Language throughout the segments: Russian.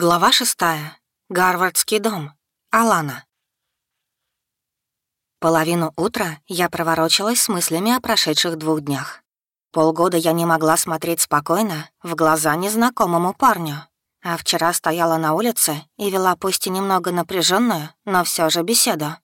Глава шестая. Гарвардский дом. Алана. Половину утра я проворочилась с мыслями о прошедших двух днях. Полгода я не могла смотреть спокойно в глаза незнакомому парню. А вчера стояла на улице и вела пусть и немного напряженную, но все же беседу.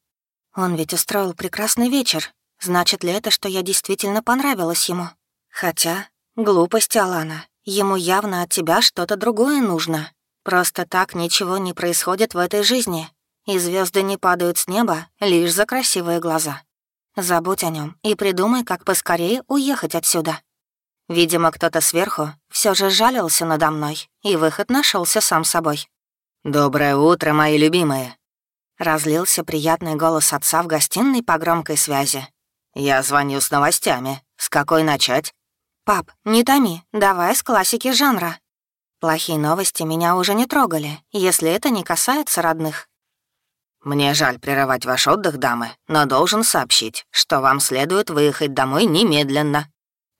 Он ведь устроил прекрасный вечер. Значит ли это, что я действительно понравилась ему? Хотя, глупость, Алана. Ему явно от тебя что-то другое нужно. Просто так ничего не происходит в этой жизни, и звезды не падают с неба лишь за красивые глаза. Забудь о нем и придумай, как поскорее уехать отсюда. Видимо, кто-то сверху все же жалился надо мной, и выход нашелся сам собой. «Доброе утро, мои любимые!» Разлился приятный голос отца в гостиной по громкой связи. «Я звоню с новостями. С какой начать?» «Пап, не томи, давай с классики жанра», Плохие новости меня уже не трогали, если это не касается родных. «Мне жаль прерывать ваш отдых, дамы, но должен сообщить, что вам следует выехать домой немедленно».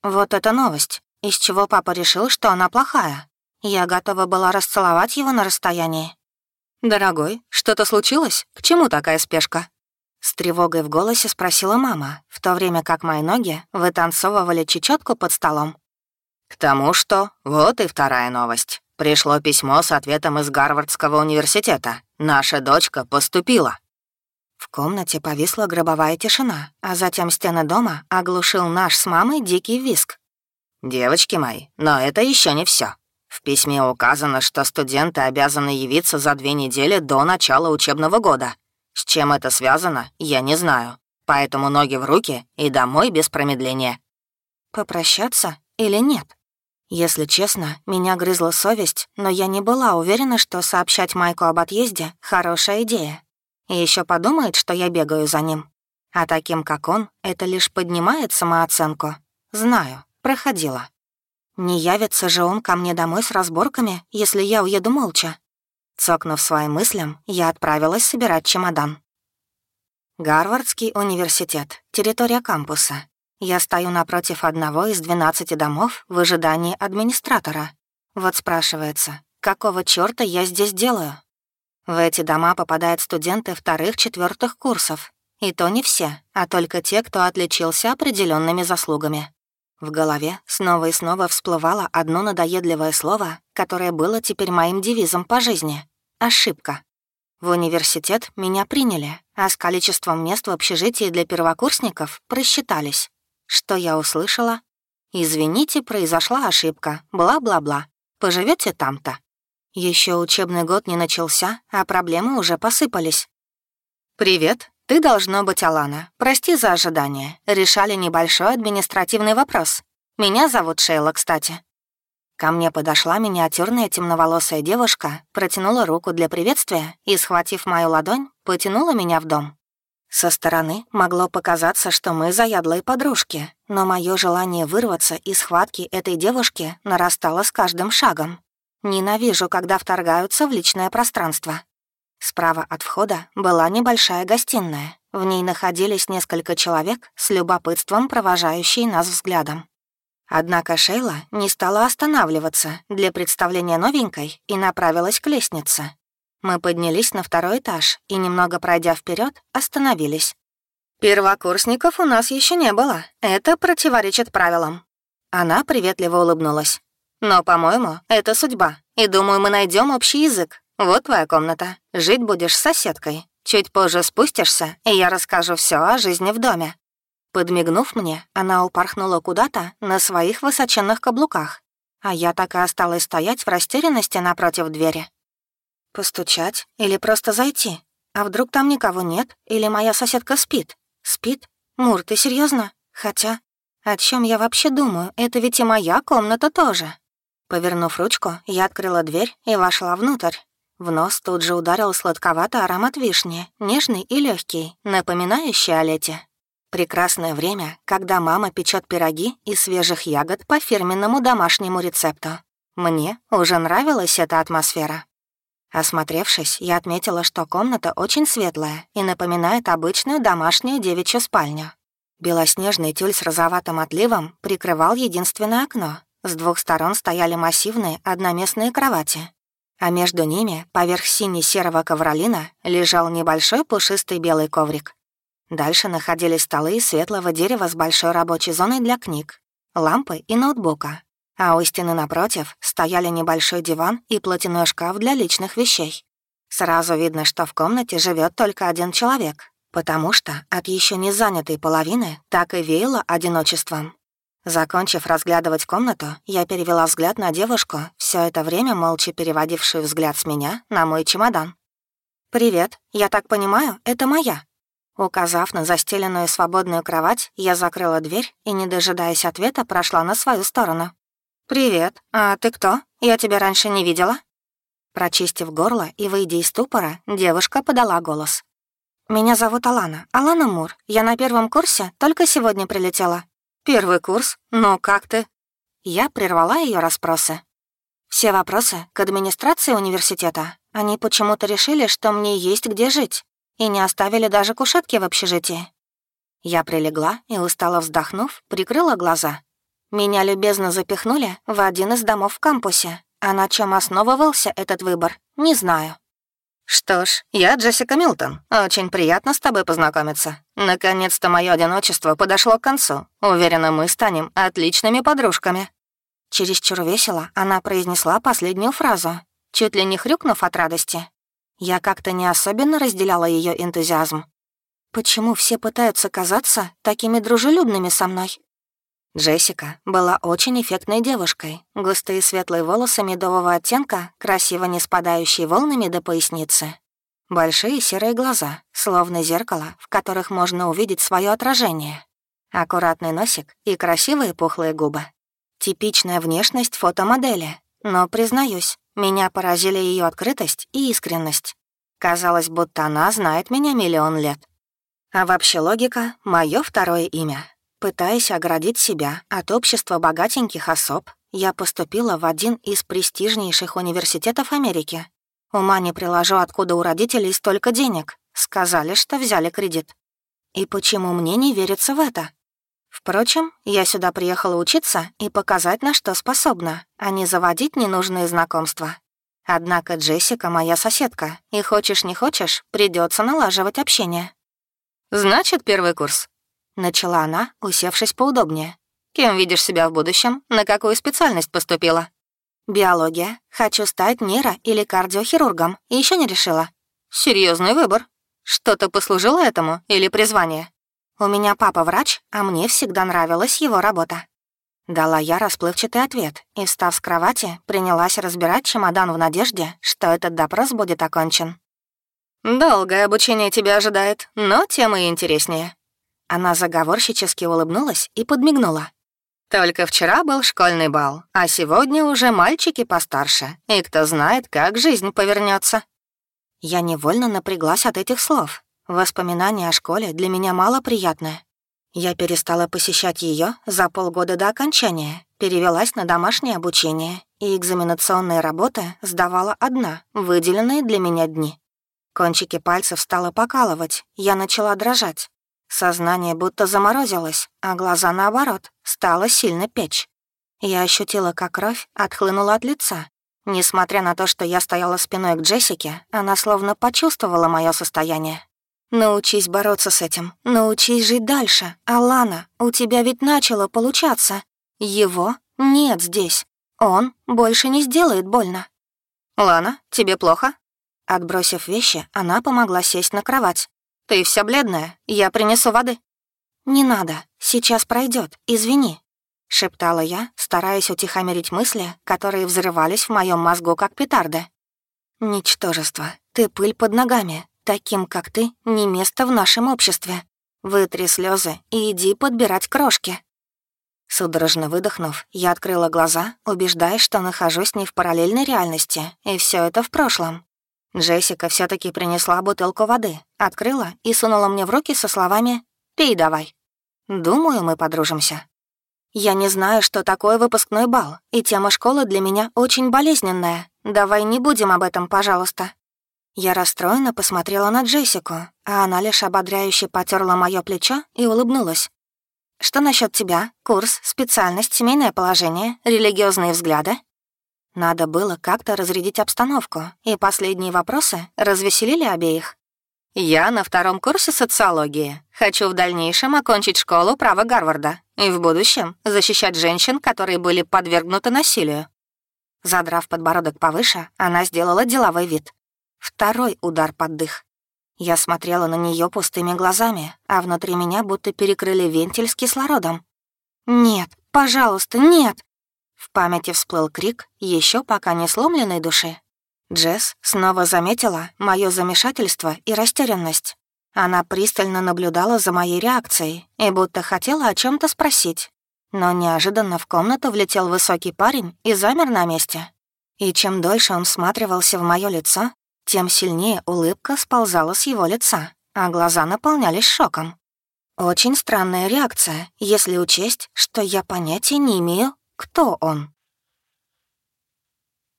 Вот это новость, из чего папа решил, что она плохая. Я готова была расцеловать его на расстоянии. «Дорогой, что-то случилось? К чему такая спешка?» С тревогой в голосе спросила мама, в то время как мои ноги вытанцовывали чечетку под столом. К тому, что... Вот и вторая новость. Пришло письмо с ответом из Гарвардского университета. Наша дочка поступила. В комнате повисла гробовая тишина, а затем стены дома оглушил наш с мамой дикий виск. «Девочки мои, но это еще не все. В письме указано, что студенты обязаны явиться за две недели до начала учебного года. С чем это связано, я не знаю. Поэтому ноги в руки и домой без промедления». «Попрощаться или нет?» Если честно, меня грызла совесть, но я не была уверена, что сообщать Майку об отъезде — хорошая идея. И еще подумает, что я бегаю за ним. А таким, как он, это лишь поднимает самооценку. Знаю, проходила. Не явится же он ко мне домой с разборками, если я уеду молча. Цокнув своим мыслям, я отправилась собирать чемодан. Гарвардский университет, территория кампуса. Я стою напротив одного из 12 домов в ожидании администратора. Вот спрашивается, какого чёрта я здесь делаю? В эти дома попадают студенты вторых-четвертых курсов. И то не все, а только те, кто отличился определенными заслугами. В голове снова и снова всплывало одно надоедливое слово, которое было теперь моим девизом по жизни — ошибка. В университет меня приняли, а с количеством мест в общежитии для первокурсников просчитались. Что я услышала? «Извините, произошла ошибка, бла-бла-бла. Поживете там-то». Еще учебный год не начался, а проблемы уже посыпались. «Привет, ты должно быть Алана. Прости за ожидание. Решали небольшой административный вопрос. Меня зовут Шейла, кстати». Ко мне подошла миниатюрная темноволосая девушка, протянула руку для приветствия и, схватив мою ладонь, потянула меня в дом. Со стороны могло показаться, что мы заядлые подружки, но мое желание вырваться из схватки этой девушки нарастало с каждым шагом. Ненавижу, когда вторгаются в личное пространство. Справа от входа была небольшая гостиная. В ней находились несколько человек с любопытством, провожающие нас взглядом. Однако Шейла не стала останавливаться для представления новенькой и направилась к лестнице. Мы поднялись на второй этаж и, немного пройдя вперед, остановились. «Первокурсников у нас еще не было. Это противоречит правилам». Она приветливо улыбнулась. «Но, по-моему, это судьба. И думаю, мы найдем общий язык. Вот твоя комната. Жить будешь с соседкой. Чуть позже спустишься, и я расскажу все о жизни в доме». Подмигнув мне, она упорхнула куда-то на своих высоченных каблуках, а я так и осталась стоять в растерянности напротив двери. Постучать или просто зайти? А вдруг там никого нет? Или моя соседка спит? Спит? Мур, ты серьезно? Хотя, о чем я вообще думаю? Это ведь и моя комната тоже. Повернув ручку, я открыла дверь и вошла внутрь. В нос тут же ударил сладковатый аромат вишни, нежный и легкий, напоминающий о лете. Прекрасное время, когда мама печет пироги из свежих ягод по фирменному домашнему рецепту. Мне уже нравилась эта атмосфера. Осмотревшись, я отметила, что комната очень светлая и напоминает обычную домашнюю девичью спальню. Белоснежный тюль с розоватым отливом прикрывал единственное окно. С двух сторон стояли массивные одноместные кровати. а между ними, поверх сине-серого ковролина, лежал небольшой пушистый белый коврик. Дальше находились столы из светлого дерева с большой рабочей зоной для книг, лампы и ноутбука. А у стены напротив стояли небольшой диван и платяной шкаф для личных вещей. Сразу видно, что в комнате живет только один человек, потому что от еще не занятой половины так и веяло одиночеством. Закончив разглядывать комнату, я перевела взгляд на девушку, все это время молча переводившую взгляд с меня на мой чемодан. «Привет, я так понимаю, это моя». Указав на застеленную свободную кровать, я закрыла дверь и, не дожидаясь ответа, прошла на свою сторону. «Привет, а ты кто? Я тебя раньше не видела?» Прочистив горло и выйдя из ступора, девушка подала голос. «Меня зовут Алана, Алана Мур. Я на первом курсе, только сегодня прилетела. «Первый курс? Но как ты?» Я прервала ее расспросы. «Все вопросы к администрации университета. Они почему-то решили, что мне есть где жить, и не оставили даже кушетки в общежитии». Я прилегла и, устало вздохнув, прикрыла глаза. Меня любезно запихнули в один из домов в кампусе, а на чем основывался этот выбор, не знаю. «Что ж, я Джессика Милтон. Очень приятно с тобой познакомиться. Наконец-то мое одиночество подошло к концу. Уверена, мы станем отличными подружками». Чересчур весело она произнесла последнюю фразу, чуть ли не хрюкнув от радости. Я как-то не особенно разделяла ее энтузиазм. Почему все пытаются казаться такими дружелюбными со мной? Джессика была очень эффектной девушкой. Густые светлые волосы медового оттенка, красиво не спадающие волнами до поясницы. Большие серые глаза, словно зеркало, в которых можно увидеть свое отражение. Аккуратный носик и красивые пухлые губы. Типичная внешность фотомодели. Но, признаюсь, меня поразили ее открытость и искренность. Казалось, будто она знает меня миллион лет. А вообще логика — мое второе имя. Пытаясь оградить себя от общества богатеньких особ, я поступила в один из престижнейших университетов Америки. Ума не приложу, откуда у родителей столько денег. Сказали, что взяли кредит. И почему мне не верится в это? Впрочем, я сюда приехала учиться и показать, на что способна, а не заводить ненужные знакомства. Однако Джессика моя соседка, и хочешь не хочешь, придется налаживать общение. «Значит, первый курс», Начала она, усевшись поудобнее. «Кем видишь себя в будущем? На какую специальность поступила?» «Биология. Хочу стать нейро- или кардиохирургом. Еще не решила». Серьезный выбор. Что-то послужило этому или призвание?» «У меня папа врач, а мне всегда нравилась его работа». Дала я расплывчатый ответ и, встав с кровати, принялась разбирать чемодан в надежде, что этот допрос будет окончен. «Долгое обучение тебя ожидает, но тема и интереснее. Она заговорщически улыбнулась и подмигнула. «Только вчера был школьный бал, а сегодня уже мальчики постарше, и кто знает, как жизнь повернется. Я невольно напряглась от этих слов. Воспоминания о школе для меня мало приятные. Я перестала посещать ее за полгода до окончания, перевелась на домашнее обучение, и экзаменационные работы сдавала одна, выделенные для меня дни. Кончики пальцев стало покалывать, я начала дрожать. Сознание будто заморозилось, а глаза, наоборот, стало сильно печь. Я ощутила, как кровь отхлынула от лица. Несмотря на то, что я стояла спиной к Джессике, она словно почувствовала мое состояние. «Научись бороться с этим, научись жить дальше. Алана, у тебя ведь начало получаться. Его нет здесь. Он больше не сделает больно». «Лана, тебе плохо?» Отбросив вещи, она помогла сесть на кровать. «Ты вся бледная, я принесу воды». «Не надо, сейчас пройдет. извини», — шептала я, стараясь утихомирить мысли, которые взрывались в моем мозгу, как петарды. «Ничтожество, ты пыль под ногами. Таким, как ты, не место в нашем обществе. Вытри слезы и иди подбирать крошки». Судорожно выдохнув, я открыла глаза, убеждаясь, что нахожусь не в параллельной реальности, и все это в прошлом. Джессика все таки принесла бутылку воды, открыла и сунула мне в руки со словами «Пей давай». Думаю, мы подружимся. Я не знаю, что такое выпускной бал, и тема школы для меня очень болезненная. Давай не будем об этом, пожалуйста. Я расстроенно посмотрела на Джессику, а она лишь ободряюще потерла мое плечо и улыбнулась. «Что насчет тебя? Курс, специальность, семейное положение, религиозные взгляды?» Надо было как-то разрядить обстановку, и последние вопросы развеселили обеих. «Я на втором курсе социологии. Хочу в дальнейшем окончить школу права Гарварда и в будущем защищать женщин, которые были подвергнуты насилию». Задрав подбородок повыше, она сделала деловой вид. Второй удар под дых. Я смотрела на нее пустыми глазами, а внутри меня будто перекрыли вентиль с кислородом. «Нет, пожалуйста, нет!» В памяти всплыл крик еще пока не сломленной души. Джесс снова заметила мое замешательство и растерянность. Она пристально наблюдала за моей реакцией и будто хотела о чем то спросить. Но неожиданно в комнату влетел высокий парень и замер на месте. И чем дольше он всматривался в мое лицо, тем сильнее улыбка сползала с его лица, а глаза наполнялись шоком. Очень странная реакция, если учесть, что я понятия не имею, кто он.